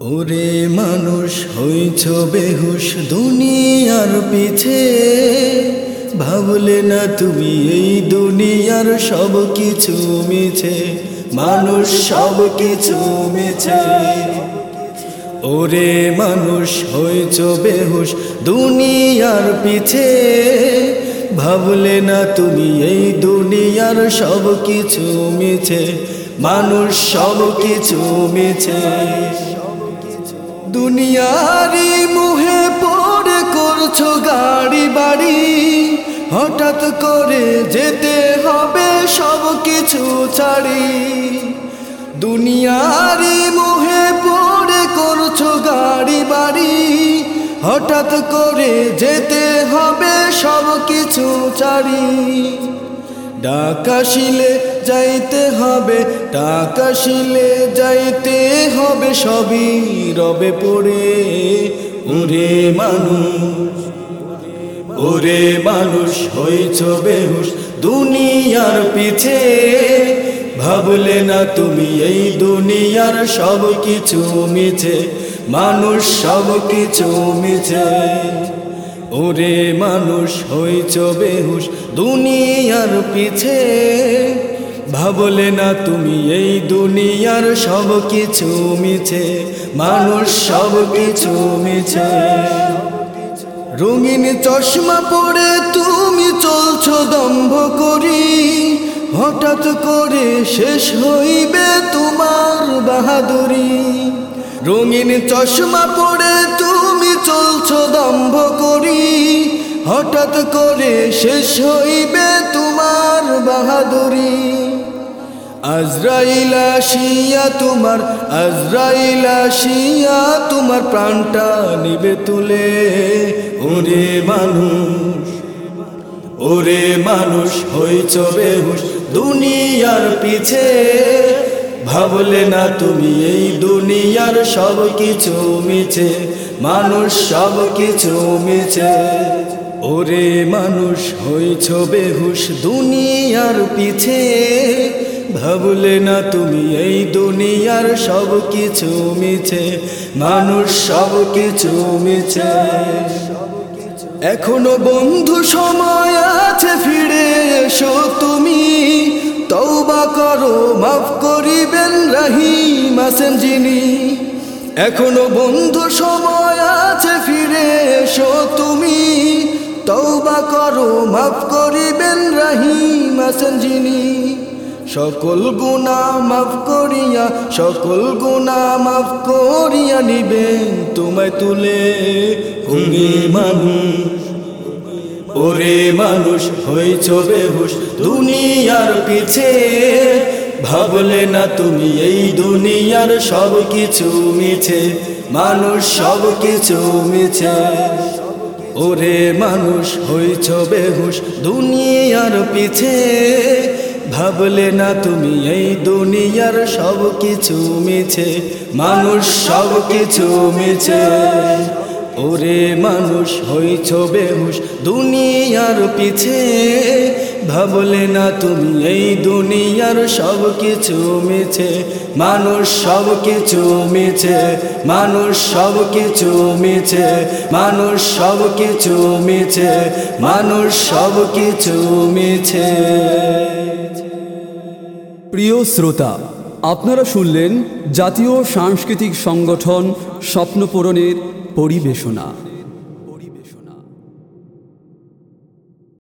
ওরে মানুষ, হইছ বেহুশ দুনিয়ার পিছে। ভাবলে না তুমি এই দুনিয়ার সব কিছু মিছে। মানুষ সব কিছু মিছে। ওরে মানুষ, হইছ বেহুশ দুনিয়ার পিছে। ভাবলে না তুমি এই দুনিয়ার সব কিছু মিছে। মানুষ সব কিছু মিছে। দুনিয়ারি মুহে পড়ে করছ গাড়ি বাড়ি। হঠাৎ করে যেতে হবে সব কিছু ছাড়ি। দুনিয়ারি মুহে পড়ে করছ গাড়ি বাড়ি। হঠাৎ করে যেতে হবে সব কিছু ছাড়ি। ডাকা শিলে যাইতে হবে টাকা শিলে যাইতে হবে সবই রবে পড়ে। ওরে মানুষ ওরে মানুষ, হইছ বেহুশ দুনিয়ার পিছে। ভাবলে না তুমি এই দুনিয়ার সব কিছু মিছে, মানুষ সব কিছু মিছে। ওরে মানুষ, হইছ বেহুশ, দুনিয়ার পিছে। ভাবলে না তুমি এই দুনিয়ার সব কিছু মিছে, মানুষ সব কিছু মিছে। রঙিন চশমা পরে তুমি চলছ দম্ভ করি, হঠাৎ করে শেষ হইবে তোমার বাহাদুরি। রঙিন চশমা পরে তুমি হঠাৎ করে শেষ হইবে তোমার বাহাদুরি। আজরাইলা শিয়া তোমার, আজরাইলা শিয়া তোমার প্রাণটা নিবে তুলে। ওরে মানুষ ওরে মানুষ, হইছ বেহুশ দুনিয়ার পিছে। ভাবলে না তুমি এই দুনিয়ার সব কিছু মিছে। মানুষ সব কিছু মিছে। ওরে মানুষ, হইছ বেহুশ দুনিয়ার পিছে। ভাবলে না তুমি এই দুনিয়ার সব কিছু মিছে। মানুষ সব কিছু মিছে। এখনও বন্ধু সময় আছে, ফিরে এসো তুমি। তৌবা করো, মাফ করিবেন রাহিম আছেন যিনি। এখনও বন্ধু সময় আছে ফিরে এসো তুমি। তৌবা করো, মাফ করিবেন রাহিম আছেন যিনি। সকল গুণা মাফ করিয়া, সকল গুণা মাফ করিয়া নিবেন তোমায় তুলে। তুমি মানুষ, ওরে মানুষ, হইছ বেহুশ দুনিয়ার পিছে। ভাবলে না তুমি এই দুনিয়ার সব কিছু মিছে। মানুষ সব কিছু মিছে। ওরে মানুষ, হইছ বেহুশ, দুনিয়ার পিছে। ভাবলে না তুমি এই দুনিয়ার সব কিছু মিছে। মানুষ সব কিছু মিছে। ওরে মানুষ, হইছ বেহুশ, দুনিয়ার পিছে। ভাবলে না তুমি এই দুনিয়ার সব কিছু মিছে। মানুষ সব কিছু মিছে। মানুষ সব কিছু মিছে। মানুষ সব কিছু মিছে। মানুষ সব কিছু মিছে। প্রিয় শ্রোতা, আপনারা শুনলেন জাতীয় সাংস্কৃতিক সংগঠন স্বপ্নপূরণের পরিবেশনা।